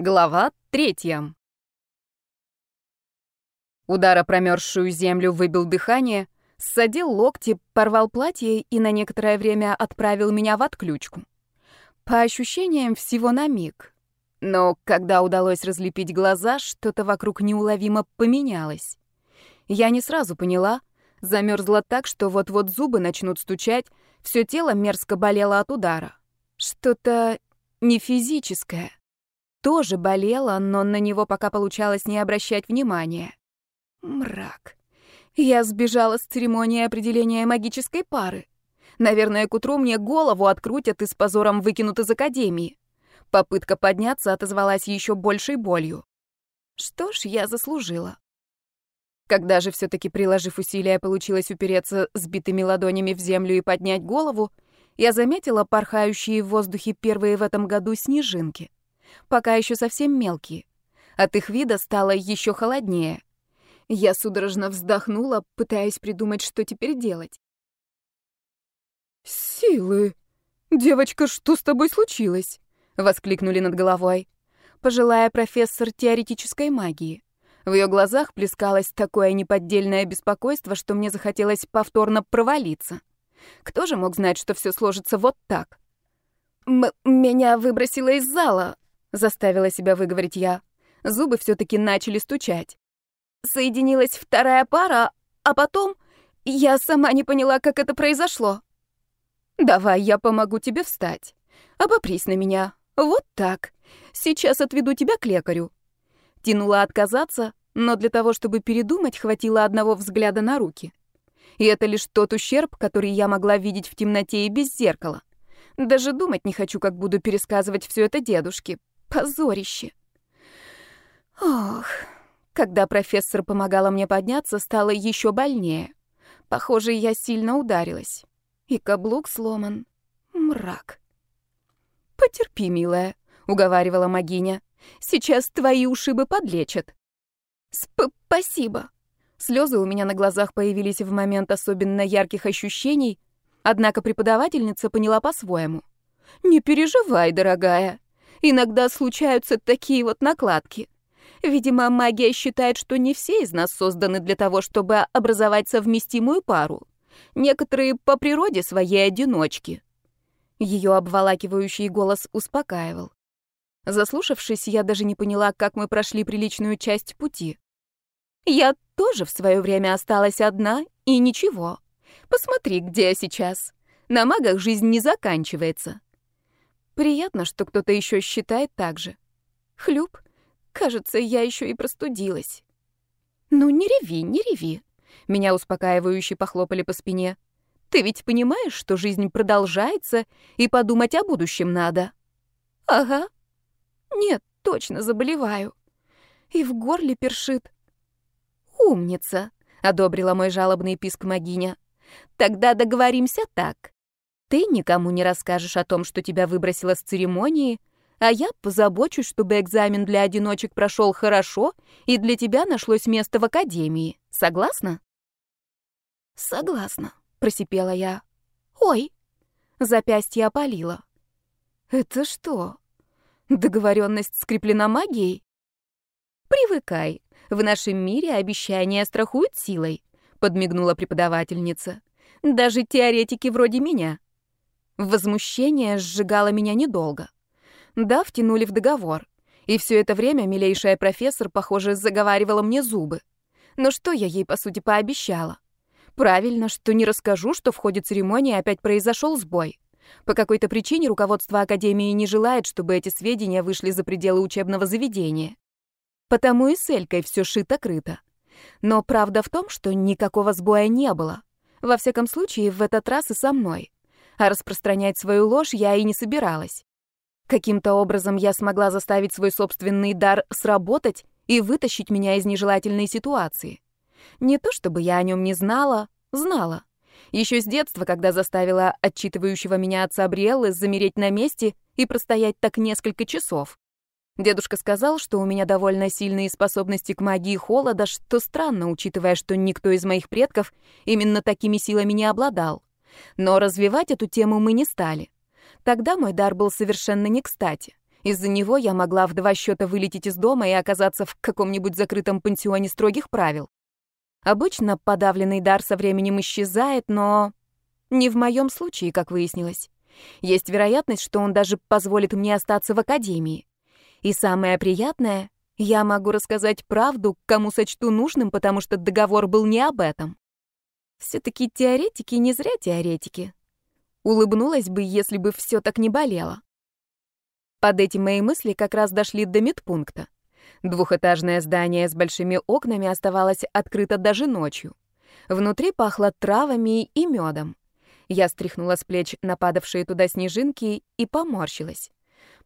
Глава третья. Удар промерзшую землю выбил дыхание, ссадил локти, порвал платье и на некоторое время отправил меня в отключку. По ощущениям, всего на миг. Но когда удалось разлепить глаза, что-то вокруг неуловимо поменялось. Я не сразу поняла, замерзла так, что вот-вот зубы начнут стучать, все тело мерзко болело от удара. Что-то не физическое тоже болело, но на него пока получалось не обращать внимания. Мрак. Я сбежала с церемонии определения магической пары. Наверное, к утру мне голову открутят и с позором выкинут из академии. Попытка подняться отозвалась еще большей болью. Что ж, я заслужила. Когда же все таки приложив усилия, получилось упереться сбитыми ладонями в землю и поднять голову, я заметила порхающие в воздухе первые в этом году снежинки пока еще совсем мелкие. От их вида стало еще холоднее. Я судорожно вздохнула, пытаясь придумать, что теперь делать. «Силы! Девочка, что с тобой случилось?» — воскликнули над головой. Пожилая профессор теоретической магии. В ее глазах плескалось такое неподдельное беспокойство, что мне захотелось повторно провалиться. Кто же мог знать, что все сложится вот так? М «Меня выбросило из зала», заставила себя выговорить я. Зубы все-таки начали стучать. Соединилась вторая пара, а потом я сама не поняла, как это произошло. Давай я помогу тебе встать. Обопрись на меня. Вот так. Сейчас отведу тебя к лекарю. Тянула отказаться, но для того, чтобы передумать, хватило одного взгляда на руки. И это лишь тот ущерб, который я могла видеть в темноте и без зеркала. Даже думать не хочу, как буду пересказывать все это дедушке. Позорище. Ох, когда профессор помогала мне подняться, стало еще больнее. Похоже, я сильно ударилась. И каблук сломан. Мрак. «Потерпи, милая», — уговаривала магиня. «Сейчас твои ушибы подлечат». «Спасибо». Слезы у меня на глазах появились в момент особенно ярких ощущений, однако преподавательница поняла по-своему. «Не переживай, дорогая. Иногда случаются такие вот накладки. Видимо, магия считает, что не все из нас созданы для того, чтобы образовать совместимую пару. Некоторые по природе своей одиночки. Ее обволакивающий голос успокаивал. Заслушавшись, я даже не поняла, как мы прошли приличную часть пути. Я тоже в свое время осталась одна, и ничего. Посмотри, где я сейчас. На магах жизнь не заканчивается. Приятно, что кто-то еще считает так же. Хлюп. Кажется, я еще и простудилась. Ну, не реви, не реви. Меня успокаивающе похлопали по спине. Ты ведь понимаешь, что жизнь продолжается, и подумать о будущем надо? Ага. Нет, точно заболеваю. И в горле першит. Умница, одобрила мой жалобный писк Магиня. Тогда договоримся так. Ты никому не расскажешь о том, что тебя выбросило с церемонии, а я позабочусь, чтобы экзамен для одиночек прошел хорошо, и для тебя нашлось место в академии. Согласна? Согласна, просипела я. Ой, запястье опалило. Это что? Договоренность скреплена магией? Привыкай. В нашем мире обещания страхуют силой, подмигнула преподавательница. Даже теоретики вроде меня. Возмущение сжигало меня недолго. Да, втянули в договор. И все это время милейшая профессор, похоже, заговаривала мне зубы. Но что я ей, по сути, пообещала? Правильно, что не расскажу, что в ходе церемонии опять произошел сбой. По какой-то причине руководство Академии не желает, чтобы эти сведения вышли за пределы учебного заведения. Потому и с Элькой все шито-крыто. Но правда в том, что никакого сбоя не было. Во всяком случае, в этот раз и со мной а распространять свою ложь я и не собиралась. Каким-то образом я смогла заставить свой собственный дар сработать и вытащить меня из нежелательной ситуации. Не то чтобы я о нем не знала, знала. Еще с детства, когда заставила отчитывающего меня отца Бриэллы замереть на месте и простоять так несколько часов. Дедушка сказал, что у меня довольно сильные способности к магии холода, что странно, учитывая, что никто из моих предков именно такими силами не обладал. Но развивать эту тему мы не стали. Тогда мой дар был совершенно не кстати, Из-за него я могла в два счета вылететь из дома и оказаться в каком-нибудь закрытом пансионе строгих правил. Обычно подавленный дар со временем исчезает, но не в моем случае, как выяснилось. Есть вероятность, что он даже позволит мне остаться в академии. И самое приятное, я могу рассказать правду, кому сочту нужным, потому что договор был не об этом. Все-таки теоретики не зря теоретики. Улыбнулась бы, если бы все так не болело. Под эти мои мысли как раз дошли до медпункта. Двухэтажное здание с большими окнами оставалось открыто даже ночью. Внутри пахло травами и медом. Я стряхнула с плеч нападавшие туда снежинки и поморщилась.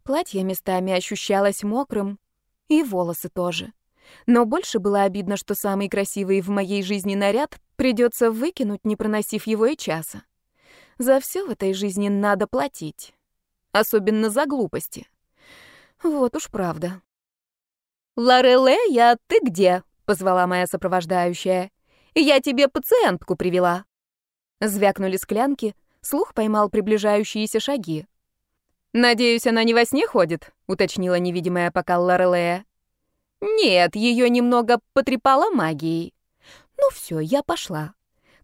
Платье местами ощущалось мокрым, и волосы тоже. Но больше было обидно, что самый красивый в моей жизни наряд придется выкинуть, не проносив его и часа. За все в этой жизни надо платить. Особенно за глупости. Вот уж правда. «Лорелея, ты где?» — позвала моя сопровождающая. «Я тебе пациентку привела». Звякнули склянки, слух поймал приближающиеся шаги. «Надеюсь, она не во сне ходит?» — уточнила невидимая пока Лорелея. «Нет, ее немного потрепала магией». «Ну все, я пошла».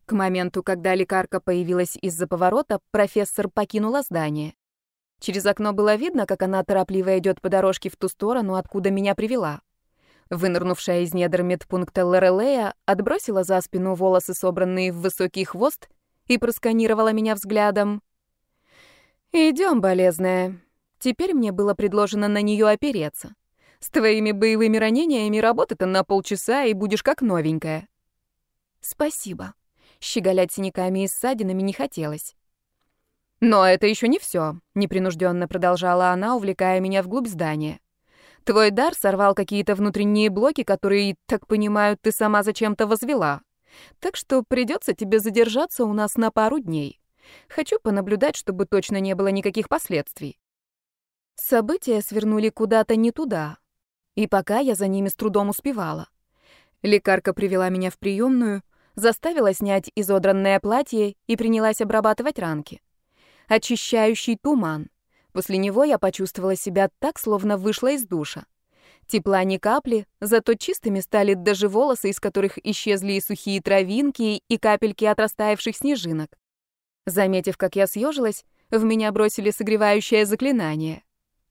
К моменту, когда лекарка появилась из-за поворота, профессор покинула здание. Через окно было видно, как она торопливо идет по дорожке в ту сторону, откуда меня привела. Вынырнувшая из недр медпункта Лорелея отбросила за спину волосы, собранные в высокий хвост, и просканировала меня взглядом. Идем, болезная. Теперь мне было предложено на нее опереться. С твоими боевыми ранениями работа-то на полчаса, и будешь как новенькая. Спасибо. Щеголять синяками и ссадинами не хотелось. Но это еще не все, непринужденно продолжала она, увлекая меня вглубь здания. Твой дар сорвал какие-то внутренние блоки, которые, так понимаю, ты сама зачем-то возвела. Так что придется тебе задержаться у нас на пару дней. Хочу понаблюдать, чтобы точно не было никаких последствий. События свернули куда-то не туда. И пока я за ними с трудом успевала. Лекарка привела меня в приемную, заставила снять изодранное платье и принялась обрабатывать ранки. Очищающий туман. После него я почувствовала себя так, словно вышла из душа. Тепла ни капли, зато чистыми стали даже волосы, из которых исчезли и сухие травинки, и капельки от растаявших снежинок. Заметив, как я съежилась, в меня бросили согревающее заклинание.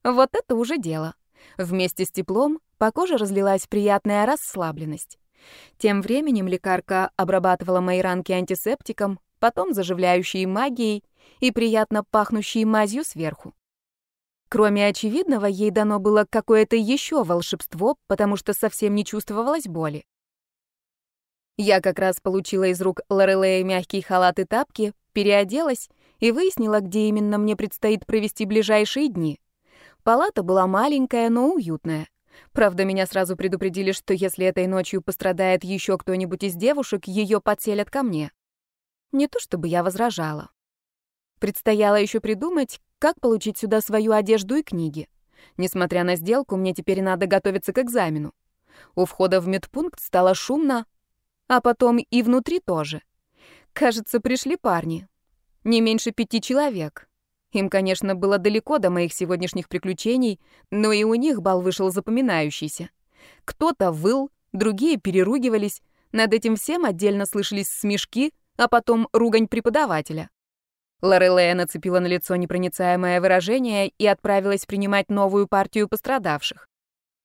Вот это уже дело. Вместе с теплом по коже разлилась приятная расслабленность. Тем временем лекарка обрабатывала мои ранки антисептиком, потом заживляющей магией и приятно пахнущей мазью сверху. Кроме очевидного, ей дано было какое-то еще волшебство, потому что совсем не чувствовалось боли. Я как раз получила из рук Лорелея мягкий халат и тапки, переоделась и выяснила, где именно мне предстоит провести ближайшие дни. Палата была маленькая, но уютная. Правда, меня сразу предупредили, что если этой ночью пострадает еще кто-нибудь из девушек, ее подселят ко мне. Не то чтобы я возражала. Предстояло еще придумать, как получить сюда свою одежду и книги. Несмотря на сделку, мне теперь надо готовиться к экзамену. У входа в медпункт стало шумно, а потом и внутри тоже. Кажется, пришли парни. Не меньше пяти человек. Им, конечно, было далеко до моих сегодняшних приключений, но и у них бал вышел запоминающийся. Кто-то выл, другие переругивались, над этим всем отдельно слышались смешки, а потом ругань преподавателя. Лорелея нацепила на лицо непроницаемое выражение и отправилась принимать новую партию пострадавших.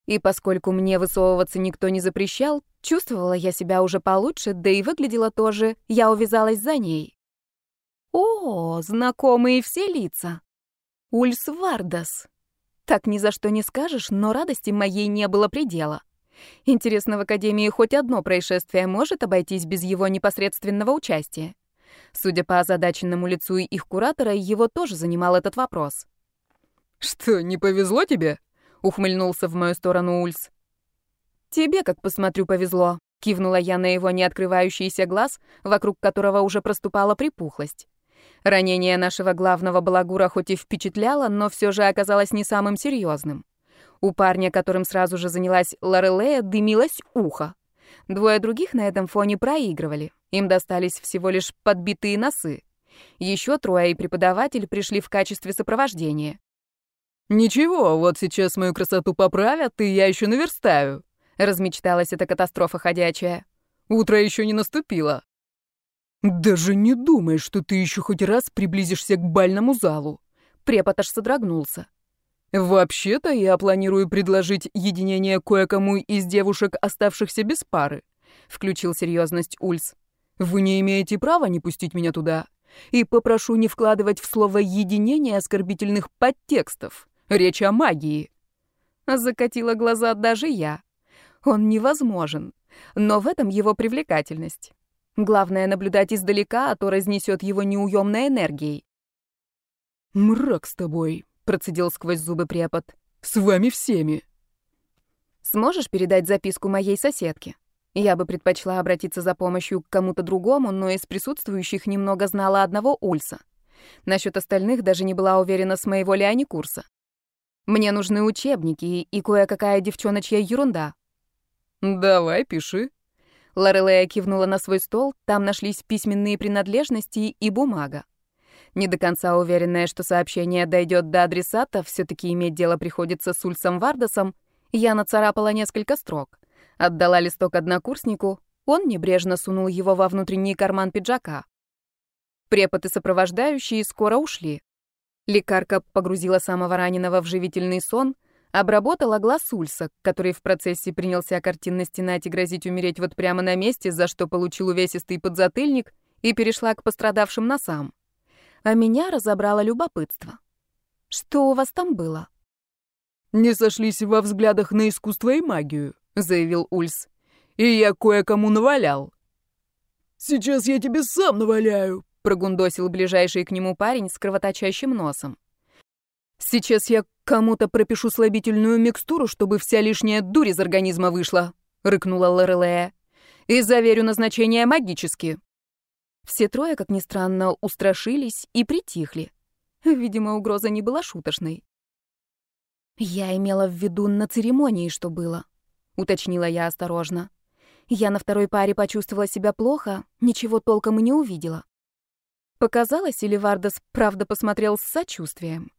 И поскольку мне высовываться никто не запрещал, чувствовала я себя уже получше, да и выглядела тоже, я увязалась за ней. О, знакомые все лица. Ульс Вардас. Так ни за что не скажешь, но радости моей не было предела. Интересно, в Академии хоть одно происшествие может обойтись без его непосредственного участия? Судя по озадаченному лицу их куратора, его тоже занимал этот вопрос. «Что, не повезло тебе?» — ухмыльнулся в мою сторону Ульс. «Тебе, как посмотрю, повезло», — кивнула я на его неоткрывающийся глаз, вокруг которого уже проступала припухлость. Ранение нашего главного балагура хоть и впечатляло, но все же оказалось не самым серьезным. У парня, которым сразу же занялась Лорелея, дымилось ухо. Двое других на этом фоне проигрывали. Им достались всего лишь подбитые носы. Еще трое и преподаватель пришли в качестве сопровождения. «Ничего, вот сейчас мою красоту поправят, и я еще наверстаю», — размечталась эта катастрофа ходячая. «Утро еще не наступило». «Даже не думай, что ты еще хоть раз приблизишься к бальному залу», — препод аж содрогнулся. «Вообще-то я планирую предложить единение кое-кому из девушек, оставшихся без пары», — включил серьезность Ульс. «Вы не имеете права не пустить меня туда. И попрошу не вкладывать в слово «единение» оскорбительных подтекстов. Речь о магии». Закатила глаза даже я. Он невозможен, но в этом его привлекательность. Главное наблюдать издалека, а то разнесет его неуемной энергией. «Мрак с тобой», — процедил сквозь зубы препод. «С вами всеми». «Сможешь передать записку моей соседке?» Я бы предпочла обратиться за помощью к кому-то другому, но из присутствующих немного знала одного Ульса. Насчет остальных даже не была уверена, с моего ли они курса. Мне нужны учебники и кое-какая девчоночья ерунда. «Давай, пиши». Лорелея кивнула на свой стол, там нашлись письменные принадлежности и бумага. Не до конца уверенная, что сообщение дойдет до адресата, все таки иметь дело приходится с Ульсом Вардасом, я нацарапала несколько строк. Отдала листок однокурснику, он небрежно сунул его во внутренний карман пиджака. Препод и сопровождающие скоро ушли. Лекарка погрузила самого раненого в живительный сон, обработала глаз Ульса, который в процессе принялся картинно стенать и грозить умереть вот прямо на месте, за что получил увесистый подзатыльник, и перешла к пострадавшим носам. А меня разобрало любопытство. Что у вас там было? Не сошлись во взглядах на искусство и магию. — заявил Ульс. «И я кое-кому навалял». «Сейчас я тебе сам наваляю», — прогундосил ближайший к нему парень с кровоточащим носом. «Сейчас я кому-то пропишу слабительную микстуру, чтобы вся лишняя дурь из организма вышла», — рыкнула Лорелея. «И заверю назначение магически». Все трое, как ни странно, устрашились и притихли. Видимо, угроза не была шуточной. Я имела в виду на церемонии, что было. — уточнила я осторожно. Я на второй паре почувствовала себя плохо, ничего толком и не увидела. Показалось, или Вардас правда посмотрел с сочувствием?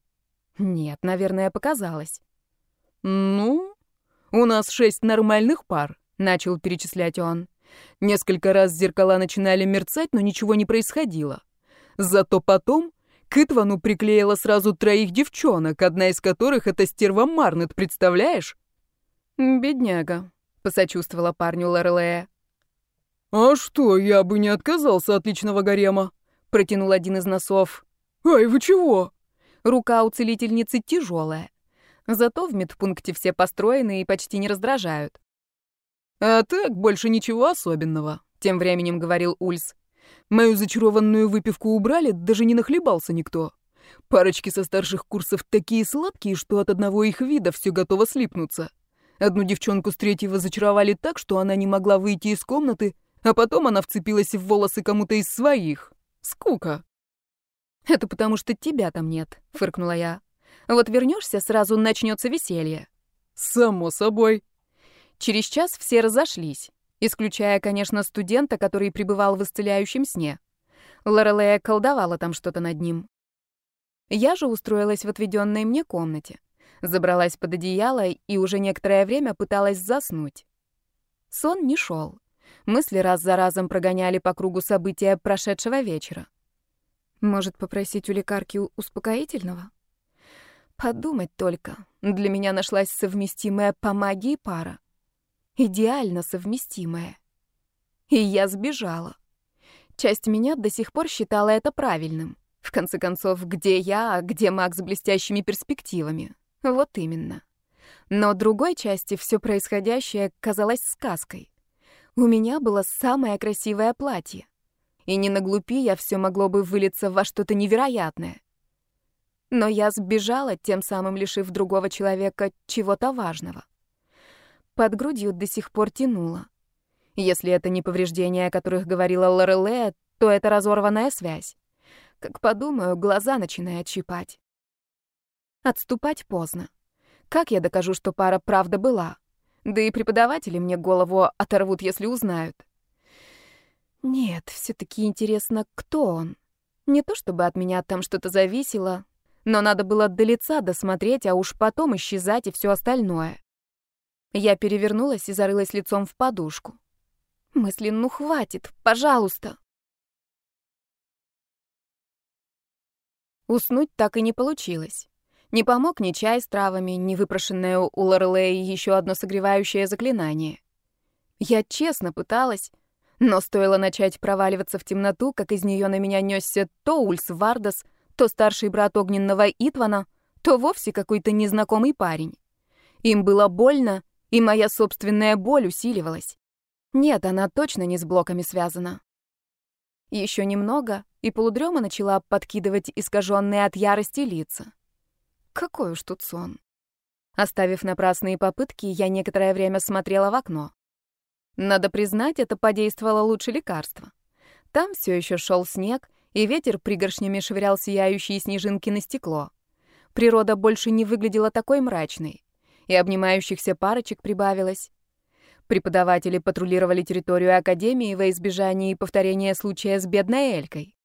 Нет, наверное, показалось. «Ну, у нас шесть нормальных пар», — начал перечислять он. Несколько раз зеркала начинали мерцать, но ничего не происходило. Зато потом к Итвану приклеила сразу троих девчонок, одна из которых — это стерва Марнет, представляешь? «Бедняга», — посочувствовала парню Лорелея. «А что, я бы не отказался от личного гарема», — протянул один из носов. «Ай, вы чего?» Рука у целительницы тяжелая. Зато в медпункте все построены и почти не раздражают. «А так, больше ничего особенного», — тем временем говорил Ульс. «Мою зачарованную выпивку убрали, даже не нахлебался никто. Парочки со старших курсов такие сладкие, что от одного их вида все готово слипнуться». Одну девчонку с третьего зачаровали так, что она не могла выйти из комнаты, а потом она вцепилась в волосы кому-то из своих. Скука. «Это потому, что тебя там нет», — фыркнула я. «Вот вернешься, сразу начнется веселье». «Само собой». Через час все разошлись, исключая, конечно, студента, который пребывал в исцеляющем сне. Лорелея колдовала там что-то над ним. Я же устроилась в отведенной мне комнате. Забралась под одеяло и уже некоторое время пыталась заснуть. Сон не шел. Мысли раз за разом прогоняли по кругу события прошедшего вечера. Может, попросить у лекарки успокоительного? Подумать только. Для меня нашлась совместимая по магии пара. Идеально совместимая. И я сбежала. Часть меня до сих пор считала это правильным. В конце концов, где я, а где маг с блестящими перспективами? Вот именно. Но другой части все происходящее казалось сказкой. У меня было самое красивое платье. И не наглупи я все могло бы вылиться во что-то невероятное. Но я сбежала, тем самым лишив другого человека чего-то важного. Под грудью до сих пор тянуло. Если это не повреждения, о которых говорила Лорелея, то это разорванная связь. Как подумаю, глаза начинают щипать. Отступать поздно. Как я докажу, что пара правда была? Да и преподаватели мне голову оторвут, если узнают. Нет, все таки интересно, кто он. Не то чтобы от меня там что-то зависело, но надо было до лица досмотреть, а уж потом исчезать и все остальное. Я перевернулась и зарылась лицом в подушку. Мысли, ну хватит, пожалуйста. Уснуть так и не получилось. Не помог ни чай с травами, ни выпрошенное у Лорелеи еще одно согревающее заклинание. Я честно пыталась, но стоило начать проваливаться в темноту, как из нее на меня несся то Ульс Вардас, то старший брат огненного Итвана, то вовсе какой-то незнакомый парень. Им было больно, и моя собственная боль усиливалась. Нет, она точно не с блоками связана. Еще немного, и полудрема начала подкидывать искаженные от ярости лица. Какой уж тут сон. Оставив напрасные попытки, я некоторое время смотрела в окно. Надо признать, это подействовало лучше лекарства. Там все еще шел снег, и ветер пригоршнями швырял сияющие снежинки на стекло. Природа больше не выглядела такой мрачной, и обнимающихся парочек прибавилось. Преподаватели патрулировали территорию Академии во избежание повторения случая с бедной Элькой.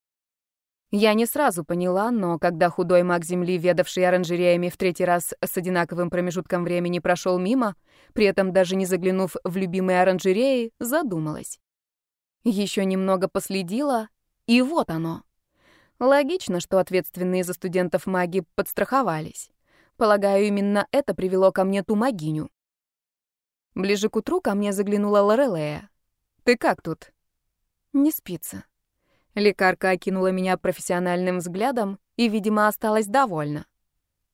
Я не сразу поняла, но когда худой маг Земли, ведавший оранжереями в третий раз с одинаковым промежутком времени, прошел мимо, при этом даже не заглянув в любимые оранжереи, задумалась. Еще немного последила, и вот оно. Логично, что ответственные за студентов маги подстраховались. Полагаю, именно это привело ко мне ту магиню. Ближе к утру ко мне заглянула Лорелея. «Ты как тут?» «Не спится». Лекарка окинула меня профессиональным взглядом и, видимо, осталась довольна.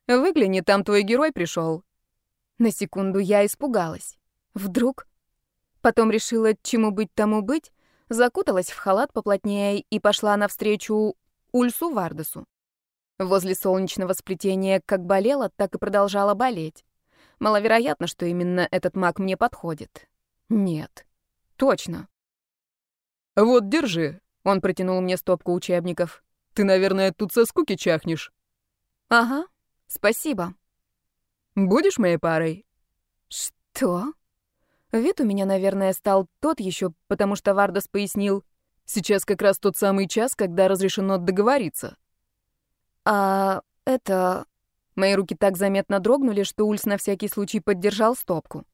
«Выгляни, там твой герой пришел. На секунду я испугалась. Вдруг? Потом решила, чему быть тому быть, закуталась в халат поплотнее и пошла навстречу Ульсу Вардесу. Возле солнечного сплетения как болела, так и продолжала болеть. Маловероятно, что именно этот маг мне подходит. Нет. Точно. «Вот, держи», — он протянул мне стопку учебников. «Ты, наверное, тут со скуки чахнешь». «Ага, спасибо». «Будешь моей парой?» «Что?» Вид у меня, наверное, стал тот еще, потому что Вардас пояснил, «Сейчас как раз тот самый час, когда разрешено договориться». «А это...» Мои руки так заметно дрогнули, что Ульс на всякий случай поддержал стопку.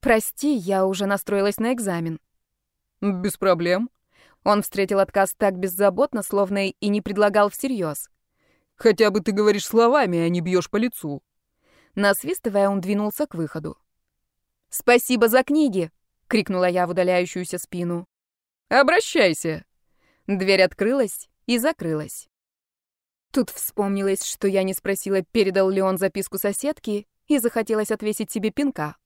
«Прости, я уже настроилась на экзамен». «Без проблем». Он встретил отказ так беззаботно, словно и не предлагал всерьез. «Хотя бы ты говоришь словами, а не бьешь по лицу». Насвистывая, он двинулся к выходу. «Спасибо за книги!» — крикнула я в удаляющуюся спину. «Обращайся!» Дверь открылась и закрылась. Тут вспомнилось, что я не спросила, передал ли он записку соседки, и захотелось отвесить себе пинка.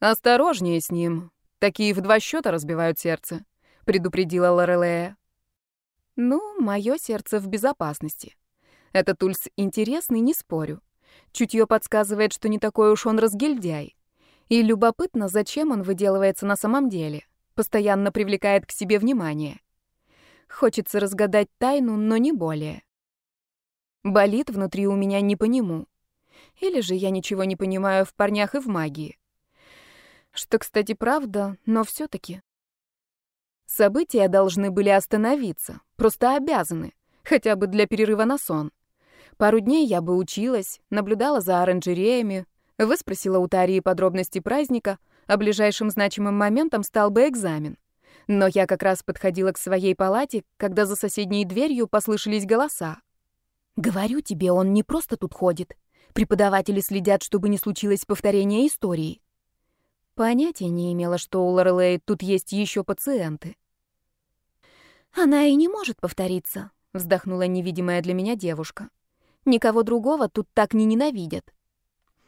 «Осторожнее с ним. Такие в два счета разбивают сердце», — предупредила Лорелея. «Ну, мое сердце в безопасности. Этот Ульс интересный, не спорю. Чутье подсказывает, что не такой уж он разгильдяй. И любопытно, зачем он выделывается на самом деле. Постоянно привлекает к себе внимание. Хочется разгадать тайну, но не более. Болит внутри у меня не по нему. Или же я ничего не понимаю в парнях и в магии. Что, кстати, правда, но все таки События должны были остановиться, просто обязаны, хотя бы для перерыва на сон. Пару дней я бы училась, наблюдала за оранжереями, выспросила у Тарии подробности праздника, а ближайшим значимым моментом стал бы экзамен. Но я как раз подходила к своей палате, когда за соседней дверью послышались голоса. Говорю тебе, он не просто тут ходит. Преподаватели следят, чтобы не случилось повторение истории. Понятия не имела, что у Лорелей тут есть еще пациенты. Она и не может повториться, вздохнула невидимая для меня девушка. Никого другого тут так не ненавидят.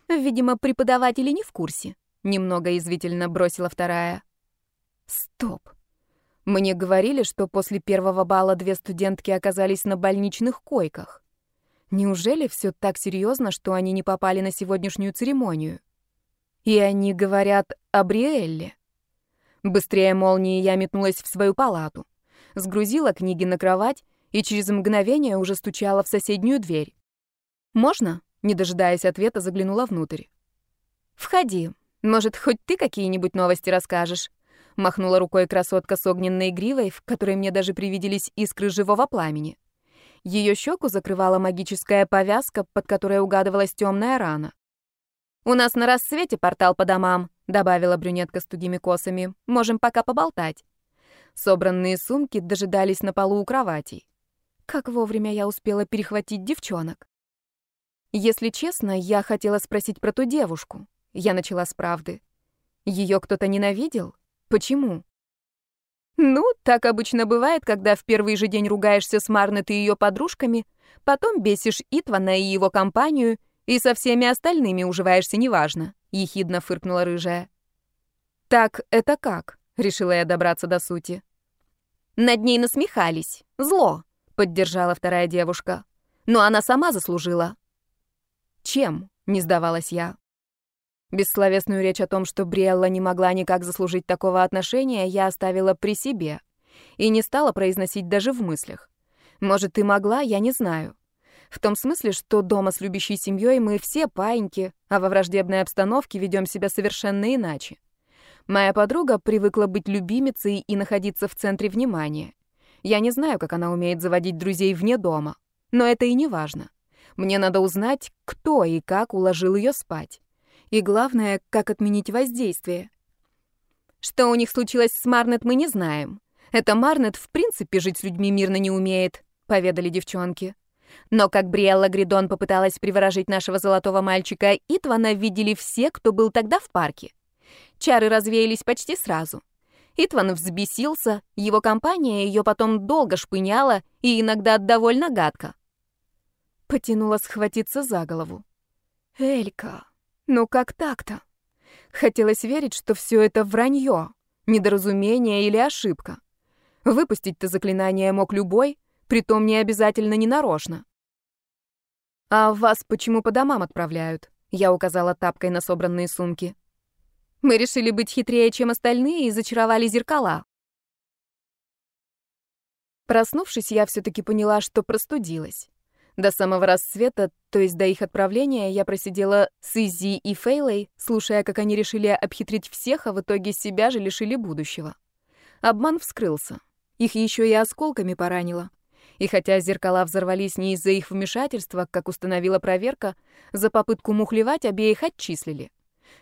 Видимо, преподаватели не в курсе. Немного извительно бросила вторая. Стоп. Мне говорили, что после первого бала две студентки оказались на больничных койках. Неужели все так серьезно, что они не попали на сегодняшнюю церемонию? И они говорят о Бриэлле. Быстрее молнии я метнулась в свою палату, сгрузила книги на кровать и через мгновение уже стучала в соседнюю дверь. «Можно?» — не дожидаясь ответа, заглянула внутрь. «Входи. Может, хоть ты какие-нибудь новости расскажешь?» Махнула рукой красотка с огненной гривой, в которой мне даже привиделись искры живого пламени. Ее щеку закрывала магическая повязка, под которой угадывалась темная рана. «У нас на рассвете портал по домам», — добавила брюнетка с тугими косами. «Можем пока поболтать». Собранные сумки дожидались на полу у кроватей. Как вовремя я успела перехватить девчонок. Если честно, я хотела спросить про ту девушку. Я начала с правды. Ее кто-то ненавидел? Почему? Ну, так обычно бывает, когда в первый же день ругаешься с Марнет и ее подружками, потом бесишь Итвана и его компанию, и со всеми остальными уживаешься неважно, — ехидно фыркнула рыжая. «Так это как?» — решила я добраться до сути. «Над ней насмехались. Зло», — поддержала вторая девушка. «Но она сама заслужила». «Чем?» — не сдавалась я. Бессловесную речь о том, что Бриэлла не могла никак заслужить такого отношения, я оставила при себе и не стала произносить даже в мыслях. Может, и могла, я не знаю. В том смысле, что дома с любящей семьей мы все паиньки, а во враждебной обстановке ведем себя совершенно иначе. Моя подруга привыкла быть любимицей и находиться в центре внимания. Я не знаю, как она умеет заводить друзей вне дома, но это и не важно. Мне надо узнать, кто и как уложил ее спать. И главное, как отменить воздействие. Что у них случилось с Марнет, мы не знаем. Это Марнет в принципе жить с людьми мирно не умеет, поведали девчонки. Но как Бриэлла Гридон попыталась приворожить нашего золотого мальчика Итвана, видели все, кто был тогда в парке. Чары развеялись почти сразу. Итван взбесился, его компания ее потом долго шпыняла и иногда довольно гадко. Потянула схватиться за голову. «Элька, ну как так-то? Хотелось верить, что все это вранье, недоразумение или ошибка. Выпустить-то заклинание мог любой, притом не обязательно ненарочно. «А вас почему по домам отправляют?» Я указала тапкой на собранные сумки. «Мы решили быть хитрее, чем остальные, и зачаровали зеркала». Проснувшись, я все таки поняла, что простудилась. До самого рассвета, то есть до их отправления, я просидела с Изи и Фейлой, слушая, как они решили обхитрить всех, а в итоге себя же лишили будущего. Обман вскрылся. Их еще и осколками поранило. И хотя зеркала взорвались не из-за их вмешательства, как установила проверка, за попытку мухлевать обеих отчислили.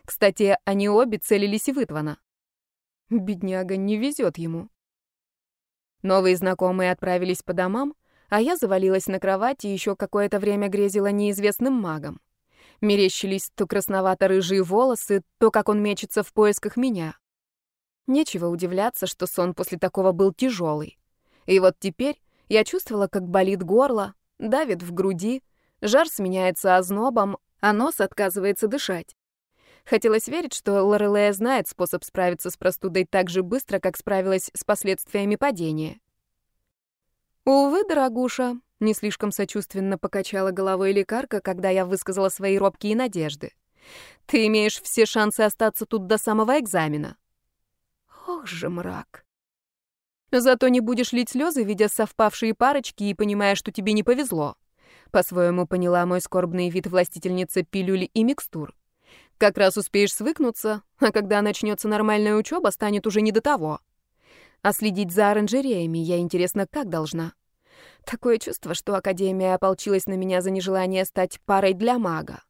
Кстати, они обе целились и в Итвана. Бедняга, не везет ему. Новые знакомые отправились по домам, а я завалилась на кровати и еще какое-то время грезила неизвестным магом. Мерещились то красновато-рыжие волосы, то как он мечется в поисках меня. Нечего удивляться, что сон после такого был тяжелый. И вот теперь я чувствовала, как болит горло, давит в груди, жар сменяется ознобом, а нос отказывается дышать. Хотелось верить, что Лорелея знает способ справиться с простудой так же быстро, как справилась с последствиями падения. «Увы, дорогуша», — не слишком сочувственно покачала головой лекарка, когда я высказала свои робкие надежды. «Ты имеешь все шансы остаться тут до самого экзамена». Ох же мрак. Зато не будешь лить слезы, видя совпавшие парочки и понимая, что тебе не повезло. По-своему поняла мой скорбный вид властительницы пилюль и микстур. Как раз успеешь свыкнуться, а когда начнется нормальная учеба, станет уже не до того. А следить за оранжереями я, интересно, как должна? Такое чувство, что Академия ополчилась на меня за нежелание стать парой для мага.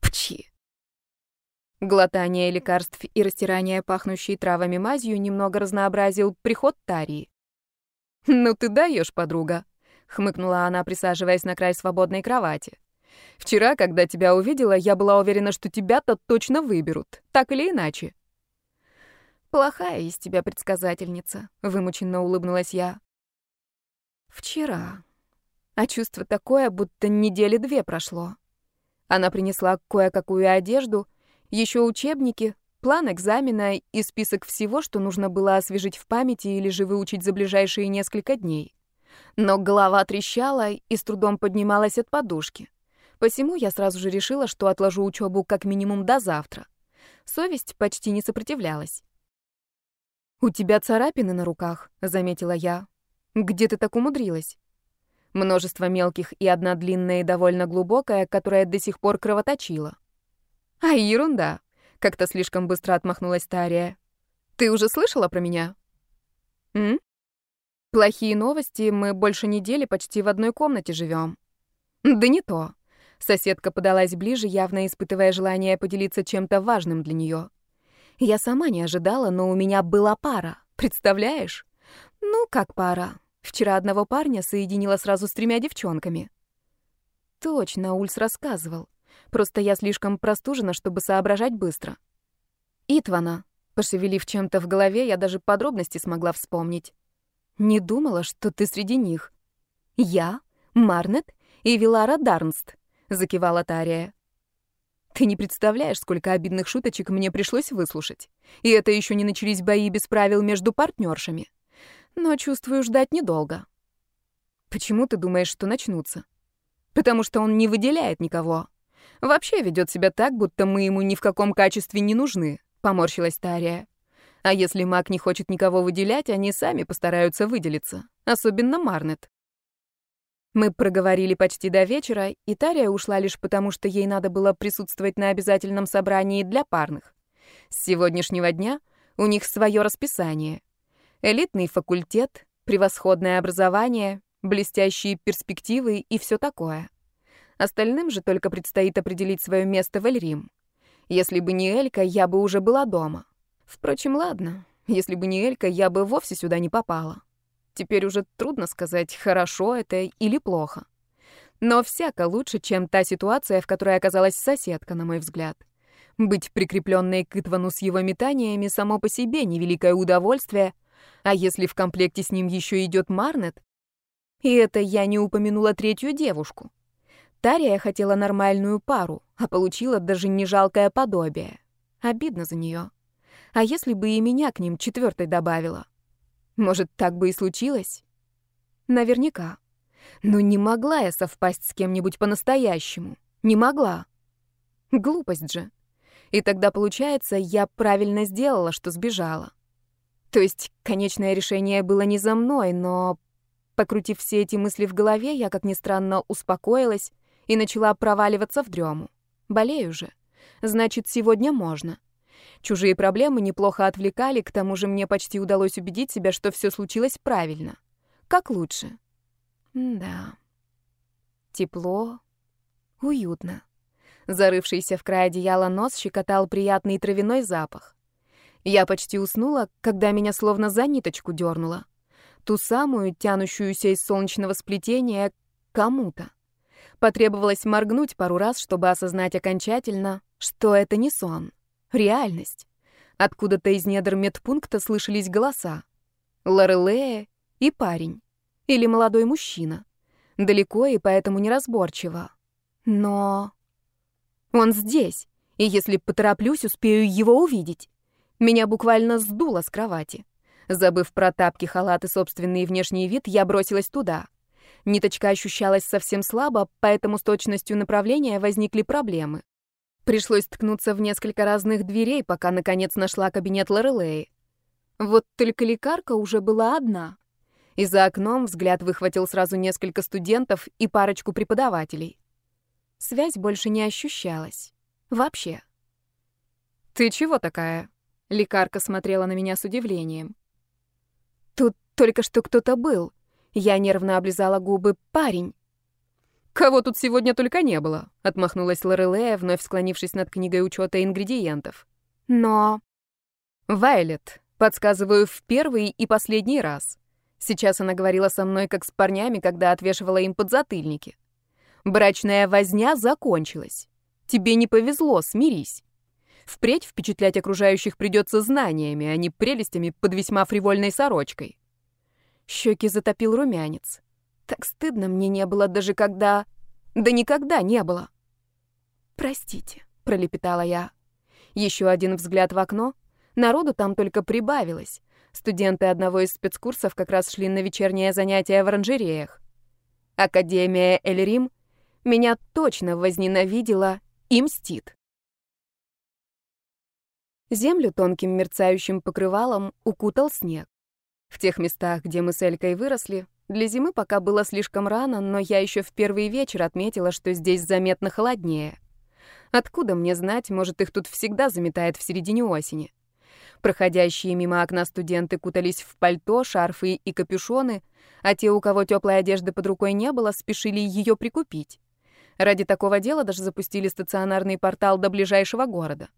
Пчи. Глотание лекарств и растирание пахнущей травами мазью немного разнообразил приход Тарии. «Ну ты даешь, подруга», — хмыкнула она, присаживаясь на край свободной кровати. «Вчера, когда тебя увидела, я была уверена, что тебя-то точно выберут, так или иначе». «Плохая из тебя предсказательница», — вымученно улыбнулась я. «Вчера. А чувство такое, будто недели две прошло. Она принесла кое-какую одежду, еще учебники, план экзамена и список всего, что нужно было освежить в памяти или же выучить за ближайшие несколько дней. Но голова трещала и с трудом поднималась от подушки. Посему я сразу же решила, что отложу учебу как минимум до завтра. Совесть почти не сопротивлялась. «У тебя царапины на руках», — заметила я. «Где ты так умудрилась?» Множество мелких и одна длинная и довольно глубокая, которая до сих пор кровоточила. «А ерунда!» — как-то слишком быстро отмахнулась Тария. «Ты уже слышала про меня?» «М?» Плохие новости, мы больше недели почти в одной комнате живем. Да не то. Соседка подалась ближе, явно испытывая желание поделиться чем-то важным для нее. Я сама не ожидала, но у меня была пара. Представляешь? Ну, как пара. Вчера одного парня соединила сразу с тремя девчонками. Точно, Ульс рассказывал. Просто я слишком простужена, чтобы соображать быстро. Итвана. Пошевелив чем-то в голове, я даже подробности смогла вспомнить. Не думала, что ты среди них. Я, Марнет и Вилара Дарнст, закивала Тария. Ты не представляешь, сколько обидных шуточек мне пришлось выслушать. И это еще не начались бои без правил между партнершами. Но чувствую, ждать недолго. Почему ты думаешь, что начнутся? Потому что он не выделяет никого. Вообще ведет себя так, будто мы ему ни в каком качестве не нужны, поморщилась Тария. А если маг не хочет никого выделять, они сами постараются выделиться. Особенно Марнет. Мы проговорили почти до вечера, и Тария ушла лишь потому, что ей надо было присутствовать на обязательном собрании для парных. С сегодняшнего дня у них свое расписание. Элитный факультет, превосходное образование, блестящие перспективы и все такое. Остальным же только предстоит определить свое место в Эльрим. Если бы не Элька, я бы уже была дома. Впрочем, ладно. Если бы не Элька, я бы вовсе сюда не попала. Теперь уже трудно сказать, хорошо это или плохо. Но всяко лучше, чем та ситуация, в которой оказалась соседка, на мой взгляд. Быть прикрепленной к Итвану с его метаниями само по себе невеликое удовольствие, а если в комплекте с ним еще идет Марнет? И это я не упомянула третью девушку. Тария хотела нормальную пару, а получила даже не жалкое подобие. Обидно за нее. А если бы и меня к ним четвертой добавила? Может, так бы и случилось? Наверняка. Но не могла я совпасть с кем-нибудь по-настоящему. Не могла. Глупость же. И тогда, получается, я правильно сделала, что сбежала. То есть, конечное решение было не за мной, но, покрутив все эти мысли в голове, я, как ни странно, успокоилась и начала проваливаться в дрему. Болею же. Значит, сегодня можно. Чужие проблемы неплохо отвлекали, к тому же мне почти удалось убедить себя, что все случилось правильно. Как лучше. М да. Тепло, уютно. Зарывшийся в край одеяла нос щекотал приятный травяной запах. Я почти уснула, когда меня словно за ниточку дернуло. Ту самую, тянущуюся из солнечного сплетения, кому-то. Потребовалось моргнуть пару раз, чтобы осознать окончательно, что это не сон. Реальность. Откуда-то из недр медпункта слышались голоса. Лорелея и парень. Или молодой мужчина. Далеко и поэтому неразборчиво. Но... Он здесь, и если потороплюсь, успею его увидеть. Меня буквально сдуло с кровати. Забыв про тапки, халат и собственный внешний вид, я бросилась туда. Ниточка ощущалась совсем слабо, поэтому с точностью направления возникли проблемы. Пришлось ткнуться в несколько разных дверей, пока наконец нашла кабинет Лорелеи. Вот только лекарка уже была одна. И за окном взгляд выхватил сразу несколько студентов и парочку преподавателей. Связь больше не ощущалась. Вообще. «Ты чего такая?» Лекарка смотрела на меня с удивлением. «Тут только что кто-то был». Я нервно облизала губы. «Парень». «Кого тут сегодня только не было», — отмахнулась Лорелея, вновь склонившись над книгой учета ингредиентов. «Но...» «Вайлет, подсказываю в первый и последний раз. Сейчас она говорила со мной, как с парнями, когда отвешивала им подзатыльники. Брачная возня закончилась. Тебе не повезло, смирись. Впредь впечатлять окружающих придется знаниями, а не прелестями под весьма фривольной сорочкой». Щеки затопил румянец. Так стыдно мне не было даже когда... Да никогда не было. «Простите», — пролепетала я. Еще один взгляд в окно. Народу там только прибавилось. Студенты одного из спецкурсов как раз шли на вечернее занятие в оранжереях. Академия Эльрим меня точно возненавидела и мстит. Землю тонким мерцающим покрывалом укутал снег. В тех местах, где мы с Элькой выросли, для зимы пока было слишком рано, но я еще в первый вечер отметила, что здесь заметно холоднее. Откуда мне знать, может, их тут всегда заметает в середине осени. Проходящие мимо окна студенты кутались в пальто, шарфы и капюшоны, а те, у кого теплой одежды под рукой не было, спешили ее прикупить. Ради такого дела даже запустили стационарный портал до ближайшего города.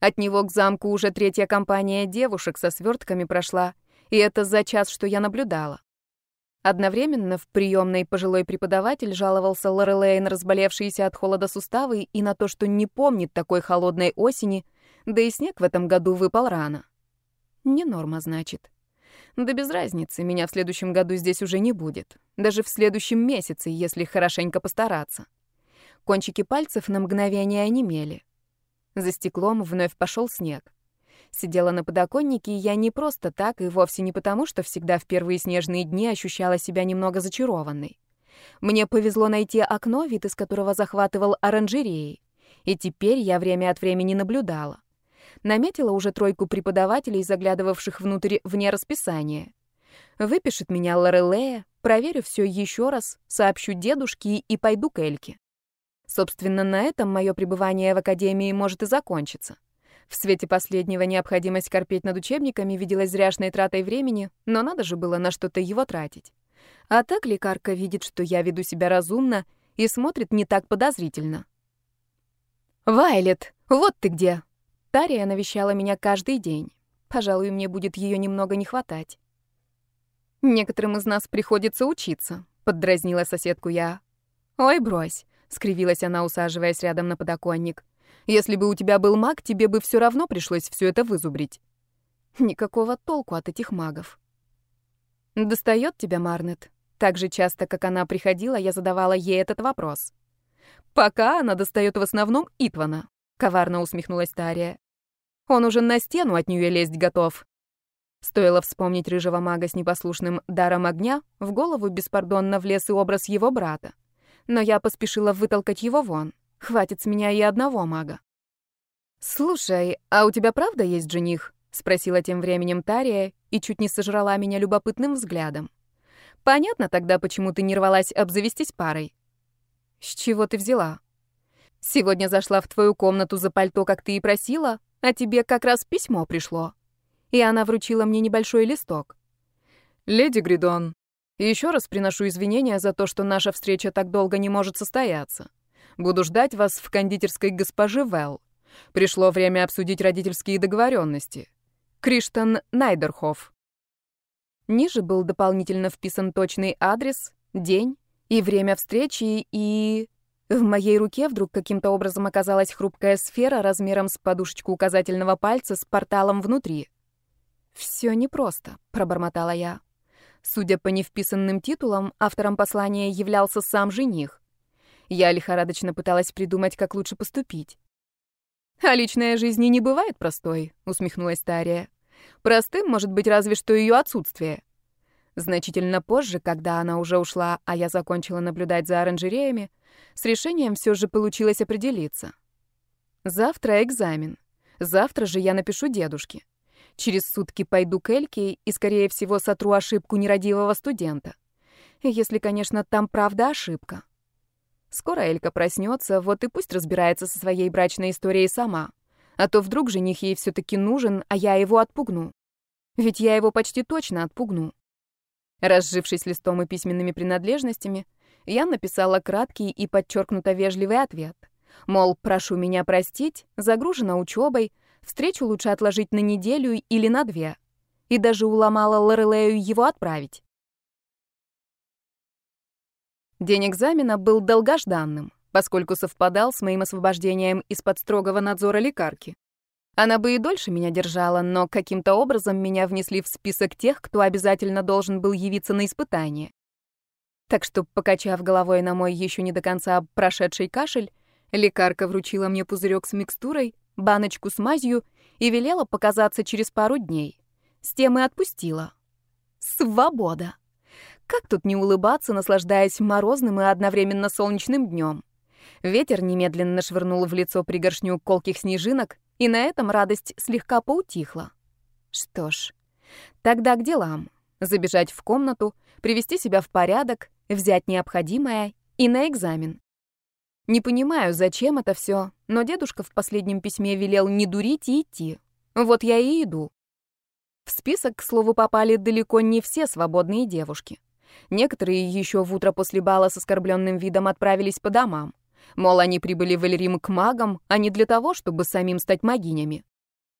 От него к замку уже третья компания девушек со свертками прошла, и это за час, что я наблюдала. Одновременно в приемной пожилой преподаватель жаловался Лорелей на разболевшиеся от холода суставы и на то, что не помнит такой холодной осени, да и снег в этом году выпал рано. Не норма, значит. Да без разницы, меня в следующем году здесь уже не будет. Даже в следующем месяце, если хорошенько постараться. Кончики пальцев на мгновение онемели. За стеклом вновь пошел снег. Сидела на подоконнике я не просто так и вовсе не потому, что всегда в первые снежные дни ощущала себя немного зачарованной. Мне повезло найти окно, вид из которого захватывал оранжереи, и теперь я время от времени наблюдала. Наметила уже тройку преподавателей, заглядывавших внутрь вне расписания. Выпишет меня Лорелея, проверю все еще раз, сообщу дедушке и пойду к Эльке. Собственно, на этом мое пребывание в академии может и закончиться. В свете последнего необходимость корпеть над учебниками виделась зряшной тратой времени, но надо же было на что-то его тратить. А так лекарка видит, что я веду себя разумно и смотрит не так подозрительно. «Вайлет, вот ты где!» Тария навещала меня каждый день. Пожалуй, мне будет ее немного не хватать. «Некоторым из нас приходится учиться», — поддразнила соседку я. «Ой, брось скривилась она, усаживаясь рядом на подоконник. Если бы у тебя был маг, тебе бы все равно пришлось все это вызубрить. Никакого толку от этих магов. Достает тебя Марнет? Так же часто, как она приходила, я задавала ей этот вопрос. Пока она достает в основном Итвана, коварно усмехнулась Тария. Он уже на стену от нее лезть готов. Стоило вспомнить рыжего мага с непослушным даром огня, в голову беспардонно влез и образ его брата но я поспешила вытолкать его вон. Хватит с меня и одного мага. «Слушай, а у тебя правда есть жених?» — спросила тем временем Тария и чуть не сожрала меня любопытным взглядом. «Понятно тогда, почему ты не рвалась обзавестись парой». «С чего ты взяла?» «Сегодня зашла в твою комнату за пальто, как ты и просила, а тебе как раз письмо пришло». И она вручила мне небольшой листок. «Леди Гридон, еще раз приношу извинения за то, что наша встреча так долго не может состояться. Буду ждать вас в кондитерской госпожи Вэл. Пришло время обсудить родительские договоренности. Криштан Найдерхоф. Ниже был дополнительно вписан точный адрес, день и время встречи, и... В моей руке вдруг каким-то образом оказалась хрупкая сфера размером с подушечку указательного пальца с порталом внутри. «Все непросто», — пробормотала я. Судя по невписанным титулам, автором послания являлся сам жених. Я лихорадочно пыталась придумать, как лучше поступить. «А личная жизнь не бывает простой», — усмехнулась Тария. «Простым может быть разве что ее отсутствие». Значительно позже, когда она уже ушла, а я закончила наблюдать за оранжереями, с решением все же получилось определиться. Завтра экзамен. Завтра же я напишу дедушке. Через сутки пойду к Эльке и, скорее всего, сотру ошибку нерадивого студента. Если, конечно, там правда ошибка. Скоро Элька проснется, вот и пусть разбирается со своей брачной историей сама. А то вдруг жених ей все таки нужен, а я его отпугну. Ведь я его почти точно отпугну. Разжившись листом и письменными принадлежностями, я написала краткий и подчеркнуто вежливый ответ. Мол, прошу меня простить, загружена учебой, Встречу лучше отложить на неделю или на две. И даже уломала Лорелею его отправить. День экзамена был долгожданным, поскольку совпадал с моим освобождением из-под строгого надзора лекарки. Она бы и дольше меня держала, но каким-то образом меня внесли в список тех, кто обязательно должен был явиться на испытание. Так что, покачав головой на мой еще не до конца прошедший кашель, лекарка вручила мне пузырек с микстурой, баночку с мазью и велела показаться через пару дней. С тем и отпустила. Свобода! Как тут не улыбаться, наслаждаясь морозным и одновременно солнечным днем? Ветер немедленно швырнул в лицо пригоршню колких снежинок, и на этом радость слегка поутихла. Что ж, тогда к делам. Забежать в комнату, привести себя в порядок, взять необходимое и на экзамен. Не понимаю, зачем это все, но дедушка в последнем письме велел не дурить и идти. Вот я и иду. В список, к слову, попали далеко не все свободные девушки. Некоторые еще в утро после бала с оскорбленным видом отправились по домам. Мол, они прибыли в Эльрим к магам, а не для того, чтобы самим стать магинями.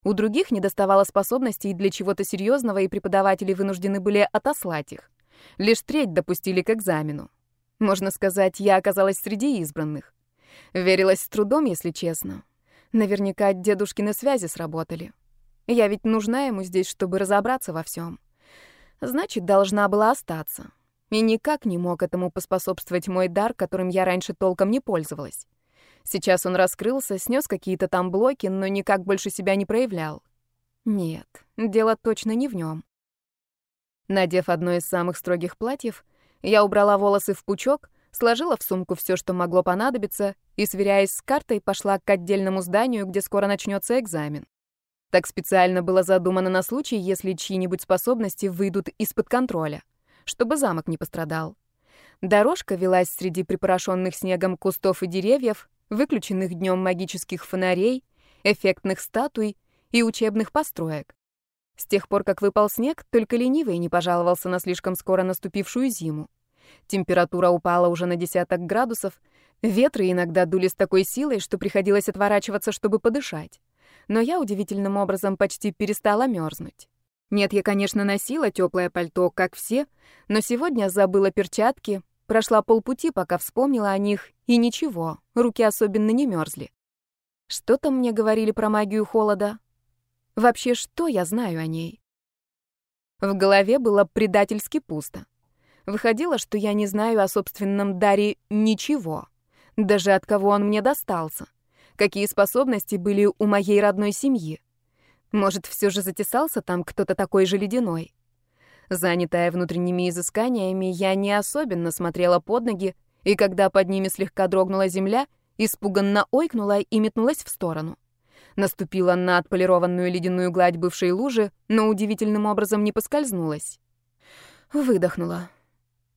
У других недоставало способностей для чего-то серьезного, и преподаватели вынуждены были отослать их. Лишь треть допустили к экзамену. Можно сказать, я оказалась среди избранных. Верилась с трудом, если честно. Наверняка дедушкины связи сработали. Я ведь нужна ему здесь, чтобы разобраться во всем. Значит, должна была остаться. И никак не мог этому поспособствовать мой дар, которым я раньше толком не пользовалась. Сейчас он раскрылся, снес какие-то там блоки, но никак больше себя не проявлял. Нет, дело точно не в нем. Надев одно из самых строгих платьев, я убрала волосы в пучок, сложила в сумку все, что могло понадобиться, и, сверяясь с картой, пошла к отдельному зданию, где скоро начнется экзамен. Так специально было задумано на случай, если чьи-нибудь способности выйдут из-под контроля, чтобы замок не пострадал. Дорожка велась среди припорошенных снегом кустов и деревьев, выключенных днем магических фонарей, эффектных статуй и учебных построек. С тех пор, как выпал снег, только ленивый не пожаловался на слишком скоро наступившую зиму. Температура упала уже на десяток градусов, ветры иногда дули с такой силой, что приходилось отворачиваться, чтобы подышать. Но я удивительным образом почти перестала мерзнуть. Нет, я, конечно, носила теплое пальто, как все, но сегодня забыла перчатки, прошла полпути, пока вспомнила о них, и ничего, руки особенно не мерзли. Что там мне говорили про магию холода? Вообще, что я знаю о ней? В голове было предательски пусто. Выходило, что я не знаю о собственном даре ничего, даже от кого он мне достался, какие способности были у моей родной семьи. Может, все же затесался там кто-то такой же ледяной. Занятая внутренними изысканиями, я не особенно смотрела под ноги, и когда под ними слегка дрогнула земля, испуганно ойкнула и метнулась в сторону наступила на отполированную ледяную гладь бывшей лужи, но удивительным образом не поскользнулась. Выдохнула.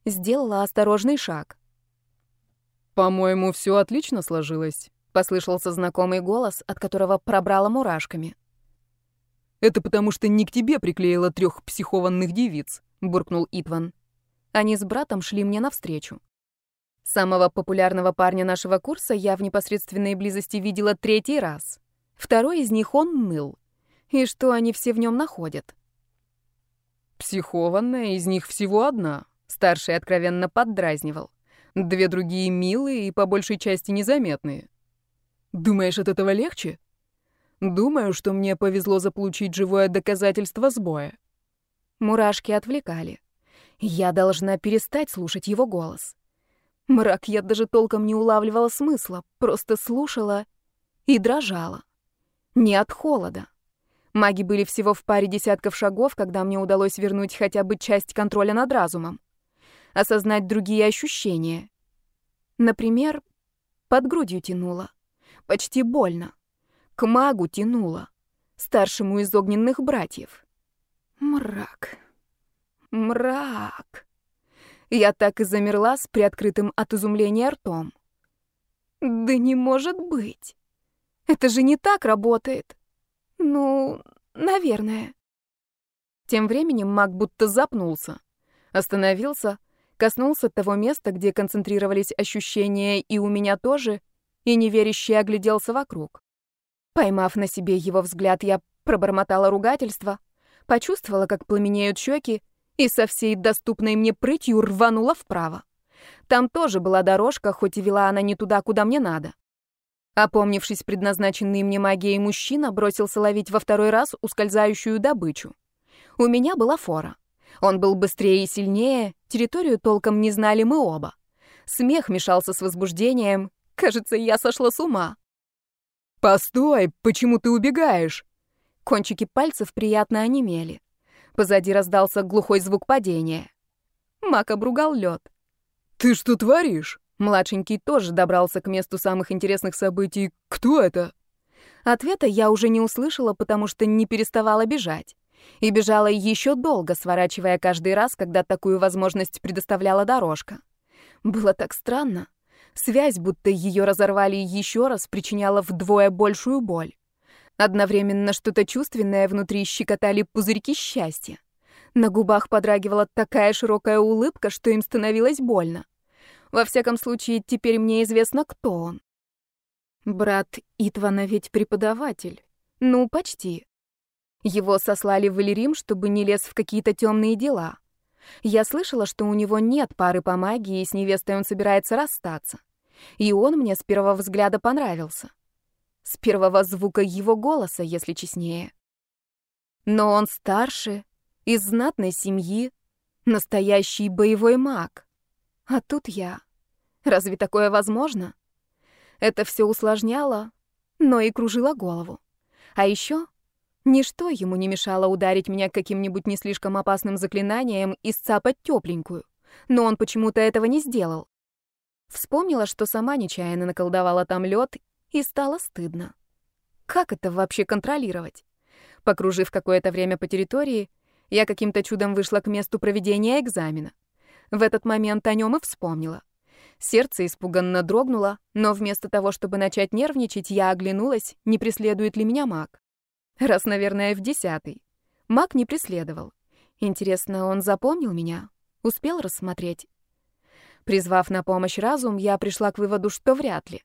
Сделала осторожный шаг. «По-моему, все отлично сложилось», — послышался знакомый голос, от которого пробрала мурашками. «Это потому, что не к тебе приклеила трех психованных девиц», — буркнул Итван. Они с братом шли мне навстречу. Самого популярного парня нашего курса я в непосредственной близости видела третий раз. Второй из них он ныл. И что они все в нем находят? Психованная из них всего одна. Старший откровенно поддразнивал. Две другие милые и по большей части незаметные. Думаешь, от этого легче? Думаю, что мне повезло заполучить живое доказательство сбоя. Мурашки отвлекали. Я должна перестать слушать его голос. Мрак я даже толком не улавливала смысла, просто слушала и дрожала. Не от холода. Маги были всего в паре десятков шагов, когда мне удалось вернуть хотя бы часть контроля над разумом. Осознать другие ощущения. Например, под грудью тянуло. Почти больно. К магу тянуло. Старшему из огненных братьев. Мрак. Мрак. Я так и замерла с приоткрытым от изумления ртом. Да не может быть. Это же не так работает. Ну, наверное. Тем временем маг будто запнулся. Остановился, коснулся того места, где концентрировались ощущения, и у меня тоже, и неверяще огляделся вокруг. Поймав на себе его взгляд, я пробормотала ругательство, почувствовала, как пламенеют щеки, и со всей доступной мне прытью рванула вправо. Там тоже была дорожка, хоть и вела она не туда, куда мне надо. Опомнившись, предназначенный мне магией мужчина бросился ловить во второй раз ускользающую добычу. У меня была фора. Он был быстрее и сильнее, территорию толком не знали мы оба. Смех мешался с возбуждением. Кажется, я сошла с ума. «Постой! Почему ты убегаешь?» Кончики пальцев приятно онемели. Позади раздался глухой звук падения. Мак обругал лед. «Ты что творишь?» Младшенький тоже добрался к месту самых интересных событий. «Кто это?» Ответа я уже не услышала, потому что не переставала бежать. И бежала еще долго, сворачивая каждый раз, когда такую возможность предоставляла дорожка. Было так странно. Связь, будто ее разорвали еще раз, причиняла вдвое большую боль. Одновременно что-то чувственное внутри щекотали пузырьки счастья. На губах подрагивала такая широкая улыбка, что им становилось больно. Во всяком случае, теперь мне известно, кто он. Брат Итвана ведь преподаватель. Ну, почти. Его сослали в Валерим, чтобы не лез в какие-то темные дела. Я слышала, что у него нет пары по магии, и с невестой он собирается расстаться. И он мне с первого взгляда понравился. С первого звука его голоса, если честнее. Но он старше, из знатной семьи, настоящий боевой маг. А тут я. Разве такое возможно? Это все усложняло, но и кружило голову. А еще ничто ему не мешало ударить меня каким-нибудь не слишком опасным заклинанием и сцапать тепленькую. Но он почему-то этого не сделал. Вспомнила, что сама нечаянно наколдовала там лед, и стало стыдно. Как это вообще контролировать? Покружив какое-то время по территории, я каким-то чудом вышла к месту проведения экзамена. В этот момент о нем и вспомнила. Сердце испуганно дрогнуло, но вместо того, чтобы начать нервничать, я оглянулась, не преследует ли меня маг. Раз, наверное, в десятый. Маг не преследовал. Интересно, он запомнил меня? Успел рассмотреть? Призвав на помощь разум, я пришла к выводу, что вряд ли.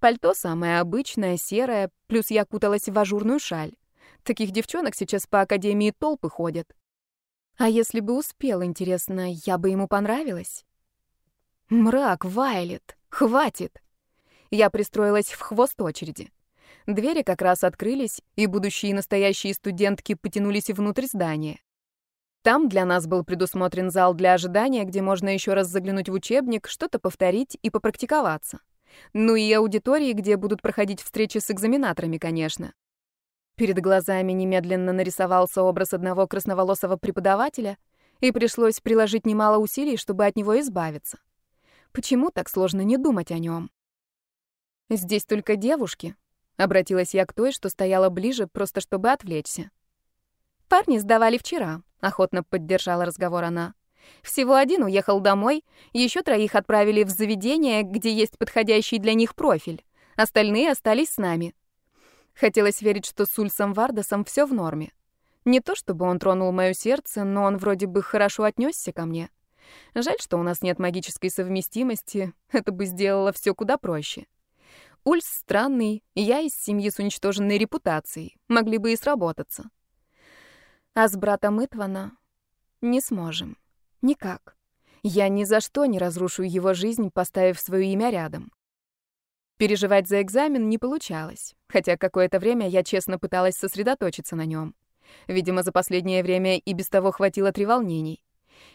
Пальто самое обычное, серое, плюс я куталась в ажурную шаль. Таких девчонок сейчас по академии толпы ходят. А если бы успел, интересно, я бы ему понравилась? Мрак, Вайлет, хватит. Я пристроилась в хвост очереди. Двери как раз открылись, и будущие настоящие студентки потянулись внутрь здания. Там для нас был предусмотрен зал для ожидания, где можно еще раз заглянуть в учебник, что-то повторить и попрактиковаться. Ну и аудитории, где будут проходить встречи с экзаменаторами, конечно. Перед глазами немедленно нарисовался образ одного красноволосого преподавателя, и пришлось приложить немало усилий, чтобы от него избавиться. Почему так сложно не думать о нем? «Здесь только девушки», — обратилась я к той, что стояла ближе, просто чтобы отвлечься. «Парни сдавали вчера», — охотно поддержала разговор она. «Всего один уехал домой, еще троих отправили в заведение, где есть подходящий для них профиль. Остальные остались с нами. Хотелось верить, что с Ульсом Вардасом все в норме. Не то чтобы он тронул мое сердце, но он вроде бы хорошо отнесся ко мне. Жаль, что у нас нет магической совместимости, это бы сделало все куда проще. Ульс странный, я из семьи с уничтоженной репутацией, могли бы и сработаться. А с братом Итвана не сможем. Никак. Я ни за что не разрушу его жизнь, поставив свое имя рядом. Переживать за экзамен не получалось, хотя какое-то время я честно пыталась сосредоточиться на нем. Видимо, за последнее время и без того хватило треволнений.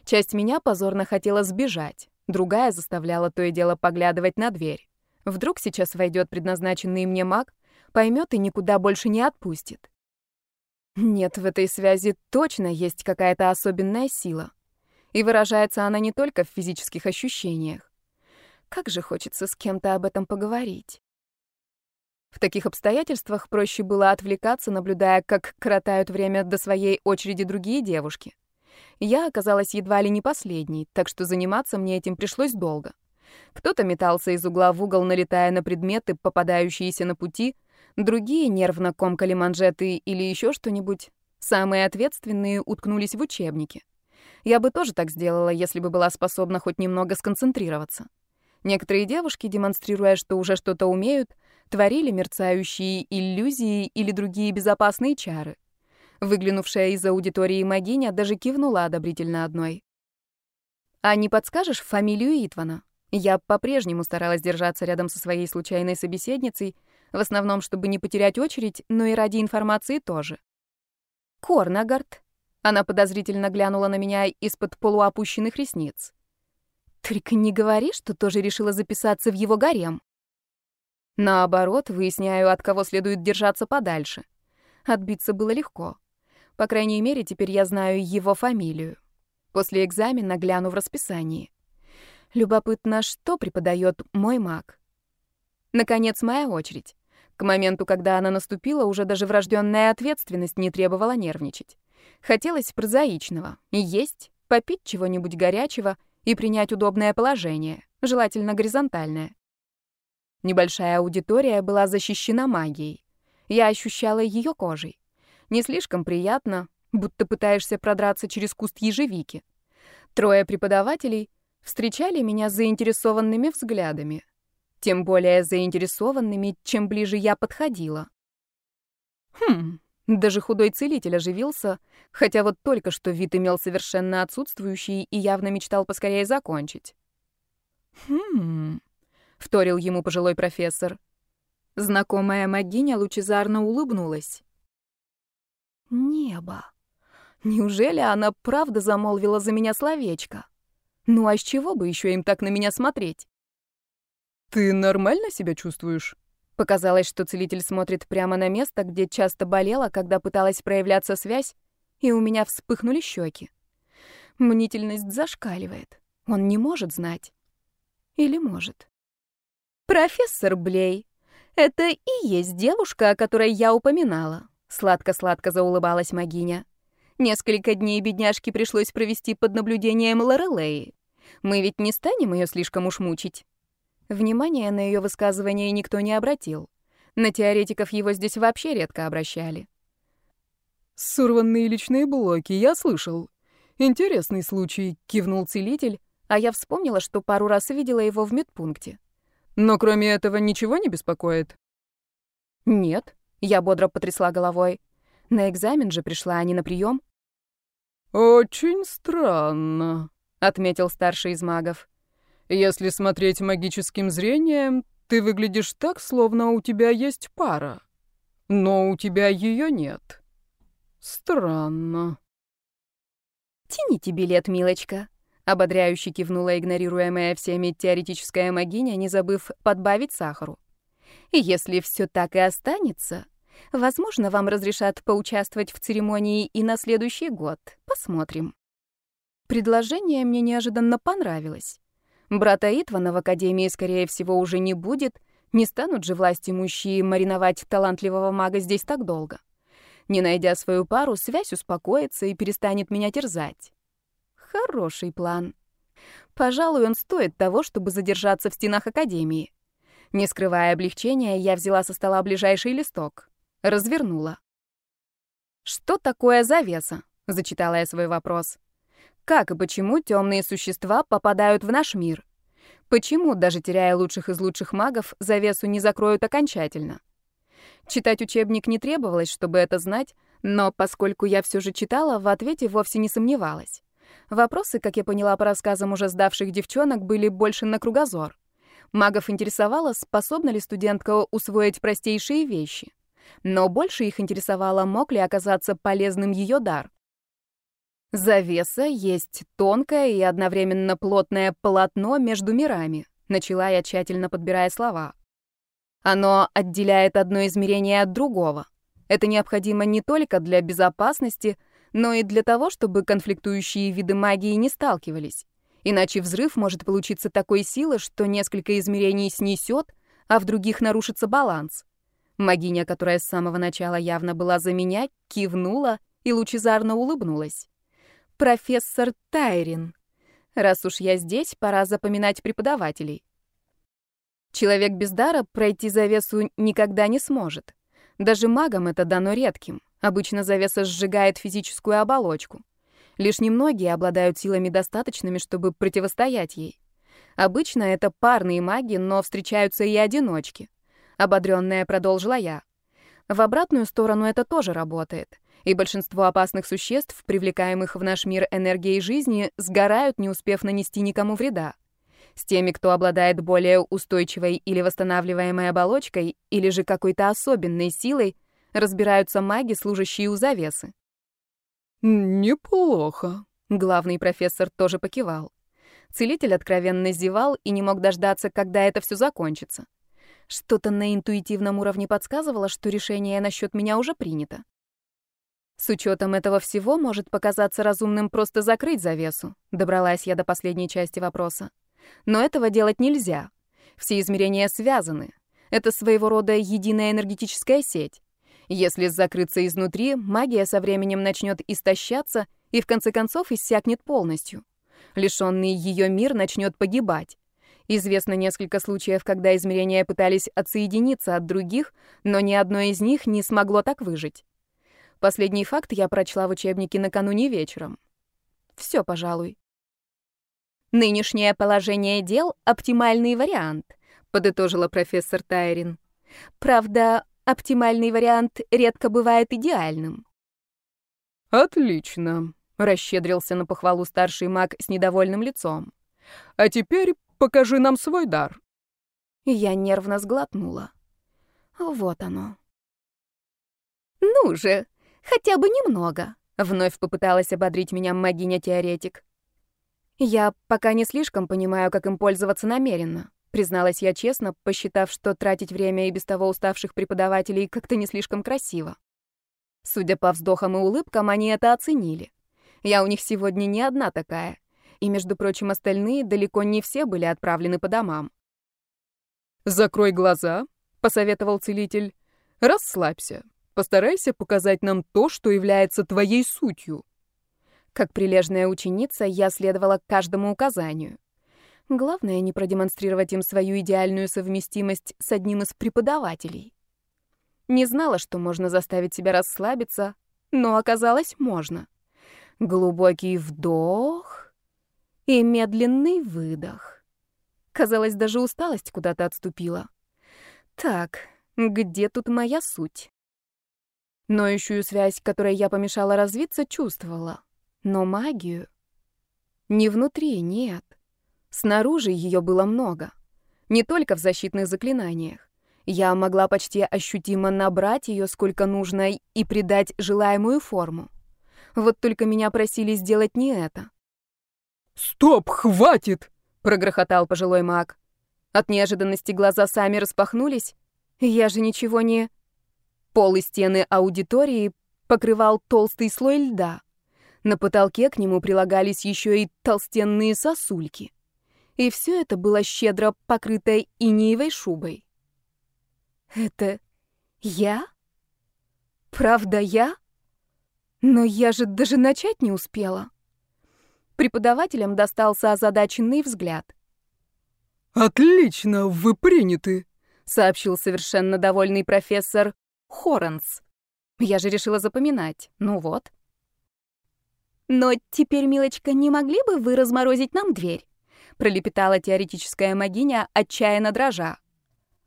Часть меня позорно хотела сбежать, другая заставляла то и дело поглядывать на дверь. Вдруг сейчас войдет предназначенный мне маг, поймет и никуда больше не отпустит. Нет, в этой связи точно есть какая-то особенная сила. И выражается она не только в физических ощущениях. Как же хочется с кем-то об этом поговорить. В таких обстоятельствах проще было отвлекаться, наблюдая, как коротают время до своей очереди другие девушки. Я оказалась едва ли не последней, так что заниматься мне этим пришлось долго. Кто-то метался из угла в угол, налетая на предметы, попадающиеся на пути, другие нервно комкали манжеты или еще что-нибудь. Самые ответственные уткнулись в учебники. Я бы тоже так сделала, если бы была способна хоть немного сконцентрироваться. Некоторые девушки, демонстрируя, что уже что-то умеют, творили мерцающие иллюзии или другие безопасные чары. Выглянувшая из аудитории магиня даже кивнула одобрительно одной. «А не подскажешь фамилию Итвана?» Я по-прежнему старалась держаться рядом со своей случайной собеседницей, в основном, чтобы не потерять очередь, но и ради информации тоже. «Корнагард». Она подозрительно глянула на меня из-под полуопущенных ресниц. Только не говори, что тоже решила записаться в его гарем. Наоборот, выясняю, от кого следует держаться подальше. Отбиться было легко. По крайней мере, теперь я знаю его фамилию. После экзамена гляну в расписании. Любопытно, что преподает мой маг. Наконец, моя очередь. К моменту, когда она наступила, уже даже врожденная ответственность не требовала нервничать. Хотелось прозаичного — есть, попить чего-нибудь горячего и принять удобное положение, желательно горизонтальное. Небольшая аудитория была защищена магией. Я ощущала ее кожей. Не слишком приятно, будто пытаешься продраться через куст ежевики. Трое преподавателей встречали меня заинтересованными взглядами. Тем более заинтересованными, чем ближе я подходила. Хм, даже худой целитель оживился, хотя вот только что вид имел совершенно отсутствующий и явно мечтал поскорее закончить. «Хм...» — вторил ему пожилой профессор. Знакомая магиня лучезарно улыбнулась. «Небо! Неужели она правда замолвила за меня словечко? Ну а с чего бы еще им так на меня смотреть?» «Ты нормально себя чувствуешь?» Показалось, что целитель смотрит прямо на место, где часто болела, когда пыталась проявляться связь, и у меня вспыхнули щеки. Мнительность зашкаливает. Он не может знать. Или может. «Профессор Блей, это и есть девушка, о которой я упоминала», — сладко-сладко заулыбалась Магиня. «Несколько дней бедняжке пришлось провести под наблюдением Лорелеи. Мы ведь не станем ее слишком уж мучить». Внимания на ее высказывание никто не обратил. На теоретиков его здесь вообще редко обращали. «Сорванные личные блоки, я слышал. Интересный случай», — кивнул целитель, а я вспомнила, что пару раз видела его в медпункте. «Но кроме этого ничего не беспокоит?» «Нет», — я бодро потрясла головой. «На экзамен же пришла, а не на прием. «Очень странно», — отметил старший из магов. Если смотреть магическим зрением, ты выглядишь так, словно у тебя есть пара. Но у тебя ее нет. Странно. «Тяните билет, милочка», — ободряюще кивнула игнорируемая всеми теоретическая магиня, не забыв подбавить сахару. «Если все так и останется, возможно, вам разрешат поучаствовать в церемонии и на следующий год. Посмотрим». Предложение мне неожиданно понравилось. Брата Итвана в Академии, скорее всего, уже не будет. Не станут же власти имущие мариновать талантливого мага здесь так долго. Не найдя свою пару, связь успокоится и перестанет меня терзать. Хороший план. Пожалуй, он стоит того, чтобы задержаться в стенах Академии. Не скрывая облегчения, я взяла со стола ближайший листок. Развернула. «Что такое завеса?» — зачитала я свой вопрос. Как и почему темные существа попадают в наш мир? Почему, даже теряя лучших из лучших магов, завесу не закроют окончательно? Читать учебник не требовалось, чтобы это знать, но поскольку я все же читала, в ответе вовсе не сомневалась. Вопросы, как я поняла по рассказам уже сдавших девчонок, были больше на кругозор. Магов интересовало, способна ли студентка усвоить простейшие вещи. Но больше их интересовало, мог ли оказаться полезным ее дар. Завеса есть тонкое и одновременно плотное полотно между мирами, начала я тщательно подбирая слова. Оно отделяет одно измерение от другого. Это необходимо не только для безопасности, но и для того, чтобы конфликтующие виды магии не сталкивались. Иначе взрыв может получиться такой силы, что несколько измерений снесет, а в других нарушится баланс. Магиня, которая с самого начала явно была за меня, кивнула и лучезарно улыбнулась профессор Тайрин. Раз уж я здесь, пора запоминать преподавателей. Человек без дара пройти завесу никогда не сможет. Даже магам это дано редким. Обычно завеса сжигает физическую оболочку. Лишь немногие обладают силами достаточными, чтобы противостоять ей. Обычно это парные маги, но встречаются и одиночки. Ободрённая продолжила я. В обратную сторону это тоже работает и большинство опасных существ, привлекаемых в наш мир энергией жизни, сгорают, не успев нанести никому вреда. С теми, кто обладает более устойчивой или восстанавливаемой оболочкой, или же какой-то особенной силой, разбираются маги, служащие у завесы. «Неплохо», — главный профессор тоже покивал. Целитель откровенно зевал и не мог дождаться, когда это все закончится. Что-то на интуитивном уровне подсказывало, что решение насчет меня уже принято. С учетом этого всего может показаться разумным просто закрыть завесу. Добралась я до последней части вопроса. Но этого делать нельзя. Все измерения связаны. Это своего рода единая энергетическая сеть. Если закрыться изнутри, магия со временем начнет истощаться и в конце концов иссякнет полностью. Лишенный ее мир начнет погибать. Известно несколько случаев, когда измерения пытались отсоединиться от других, но ни одно из них не смогло так выжить. Последний факт я прочла в учебнике накануне вечером. Все, пожалуй. Нынешнее положение дел — оптимальный вариант, подытожила профессор Тайрин. Правда, оптимальный вариант редко бывает идеальным. Отлично, расщедрился на похвалу старший маг с недовольным лицом. А теперь покажи нам свой дар. Я нервно сглотнула. Вот оно. Ну же, хотя бы немного, вновь попыталась ободрить меня магиня-теоретик. Я пока не слишком понимаю, как им пользоваться намеренно, призналась я честно, посчитав, что тратить время и без того уставших преподавателей как-то не слишком красиво. Судя по вздохам и улыбкам, они это оценили. Я у них сегодня не одна такая. И, между прочим, остальные далеко не все были отправлены по домам. «Закрой глаза», — посоветовал целитель. «Расслабься. Постарайся показать нам то, что является твоей сутью». Как прилежная ученица, я следовала каждому указанию. Главное, не продемонстрировать им свою идеальную совместимость с одним из преподавателей. Не знала, что можно заставить себя расслабиться, но оказалось, можно. Глубокий вдох и медленный выдох. Казалось, даже усталость куда-то отступила. Так, где тут моя суть? Ноющую связь, которой я помешала развиться, чувствовала. Но магию... Не внутри, нет. Снаружи ее было много. Не только в защитных заклинаниях. Я могла почти ощутимо набрать ее сколько нужно и придать желаемую форму. Вот только меня просили сделать не это. «Стоп, хватит!» — прогрохотал пожилой маг. От неожиданности глаза сами распахнулись. Я же ничего не... Пол и стены аудитории покрывал толстый слой льда. На потолке к нему прилагались еще и толстенные сосульки. И все это было щедро покрыто инеевой шубой. Это я? Правда я? Но я же даже начать не успела. Преподавателям достался озадаченный взгляд. «Отлично, вы приняты», — сообщил совершенно довольный профессор Хоренс. Я же решила запоминать. Ну вот. «Но теперь, милочка, не могли бы вы разморозить нам дверь?» — пролепетала теоретическая магиня, отчаянно дрожа.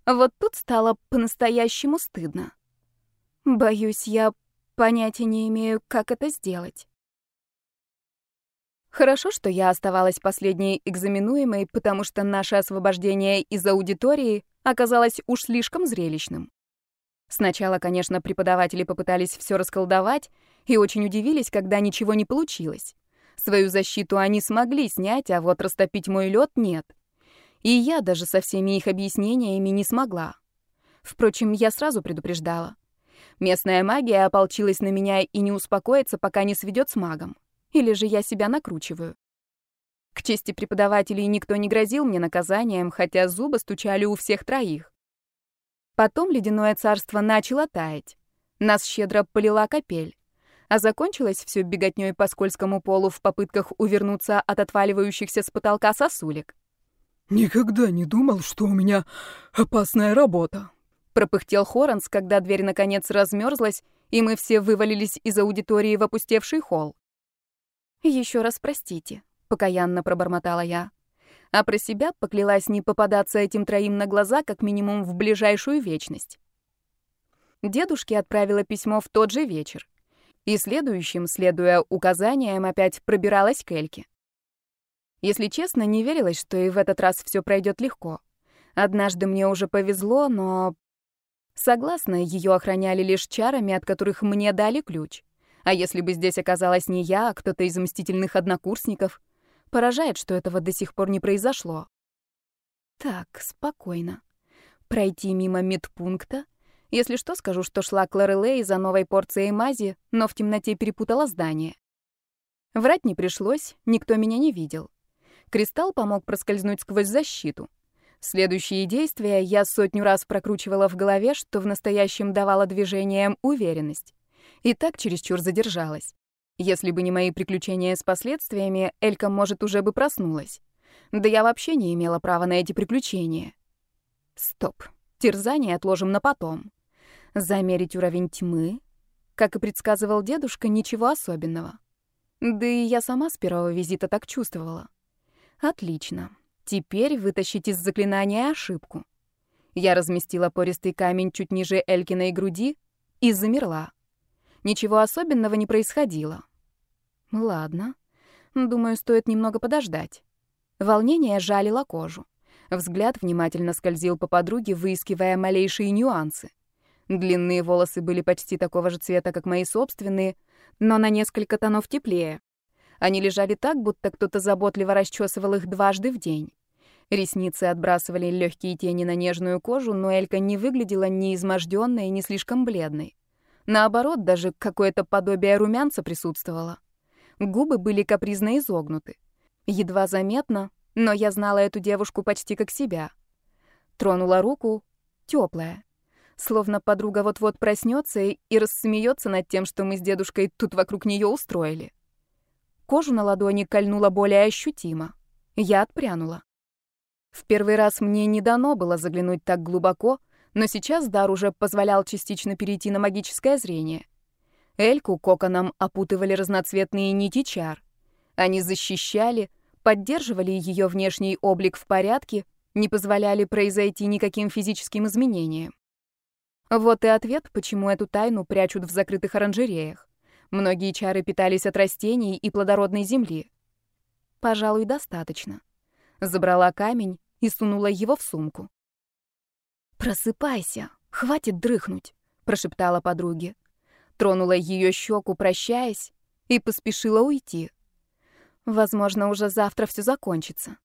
Вот тут стало по-настоящему стыдно. Боюсь, я понятия не имею, как это сделать. Хорошо, что я оставалась последней экзаменуемой, потому что наше освобождение из аудитории оказалось уж слишком зрелищным. Сначала, конечно, преподаватели попытались все расколдовать и очень удивились, когда ничего не получилось. Свою защиту они смогли снять, а вот растопить мой лед нет. И я даже со всеми их объяснениями не смогла. Впрочем, я сразу предупреждала. Местная магия ополчилась на меня и не успокоится, пока не сведет с магом. Или же я себя накручиваю. К чести преподавателей никто не грозил мне наказанием, хотя зубы стучали у всех троих. Потом ледяное царство начало таять. Нас щедро полила капель. А закончилось все беготней по скользкому полу в попытках увернуться от отваливающихся с потолка сосулек. «Никогда не думал, что у меня опасная работа», — пропыхтел Хоранс, когда дверь наконец размерзлась, и мы все вывалились из аудитории в опустевший холл. «Еще раз простите», — покаянно пробормотала я а про себя поклялась не попадаться этим троим на глаза как минимум в ближайшую вечность. Дедушке отправила письмо в тот же вечер. И следующим, следуя указаниям, опять пробиралась к Эльке. Если честно, не верилось, что и в этот раз все пройдет легко. Однажды мне уже повезло, но... Согласна, ее охраняли лишь чарами, от которых мне дали ключ. А если бы здесь оказалась не я, а кто-то из мстительных однокурсников, Поражает, что этого до сих пор не произошло. Так, спокойно. Пройти мимо медпункта. Если что, скажу, что шла к Лорелей за новой порцией мази, но в темноте перепутала здание. Врать не пришлось, никто меня не видел. Кристалл помог проскользнуть сквозь защиту. Следующие действия я сотню раз прокручивала в голове, что в настоящем давало движениям уверенность. И так чересчур задержалась. Если бы не мои приключения с последствиями, Элька, может, уже бы проснулась. Да я вообще не имела права на эти приключения. Стоп. Терзание отложим на потом. Замерить уровень тьмы? Как и предсказывал дедушка, ничего особенного. Да и я сама с первого визита так чувствовала. Отлично. Теперь вытащить из заклинания ошибку. Я разместила пористый камень чуть ниже Элькиной груди и замерла. Ничего особенного не происходило. Ладно. Думаю, стоит немного подождать. Волнение жалило кожу. Взгляд внимательно скользил по подруге, выискивая малейшие нюансы. Длинные волосы были почти такого же цвета, как мои собственные, но на несколько тонов теплее. Они лежали так, будто кто-то заботливо расчесывал их дважды в день. Ресницы отбрасывали легкие тени на нежную кожу, но Элька не выглядела ни изможденной, ни слишком бледной. Наоборот, даже какое-то подобие румянца присутствовало. Губы были капризно изогнуты. Едва заметно, но я знала эту девушку почти как себя. Тронула руку, теплая. Словно подруга вот-вот проснется и рассмеется над тем, что мы с дедушкой тут вокруг нее устроили. Кожу на ладони кольнула более ощутимо. Я отпрянула. В первый раз мне не дано было заглянуть так глубоко, но сейчас дар уже позволял частично перейти на магическое зрение. Эльку коконом опутывали разноцветные нити чар. Они защищали, поддерживали ее внешний облик в порядке, не позволяли произойти никаким физическим изменениям. Вот и ответ, почему эту тайну прячут в закрытых оранжереях. Многие чары питались от растений и плодородной земли. Пожалуй, достаточно. Забрала камень и сунула его в сумку. «Просыпайся, хватит дрыхнуть», — прошептала подруге. Тронула ее щеку, прощаясь, и поспешила уйти. Возможно, уже завтра все закончится.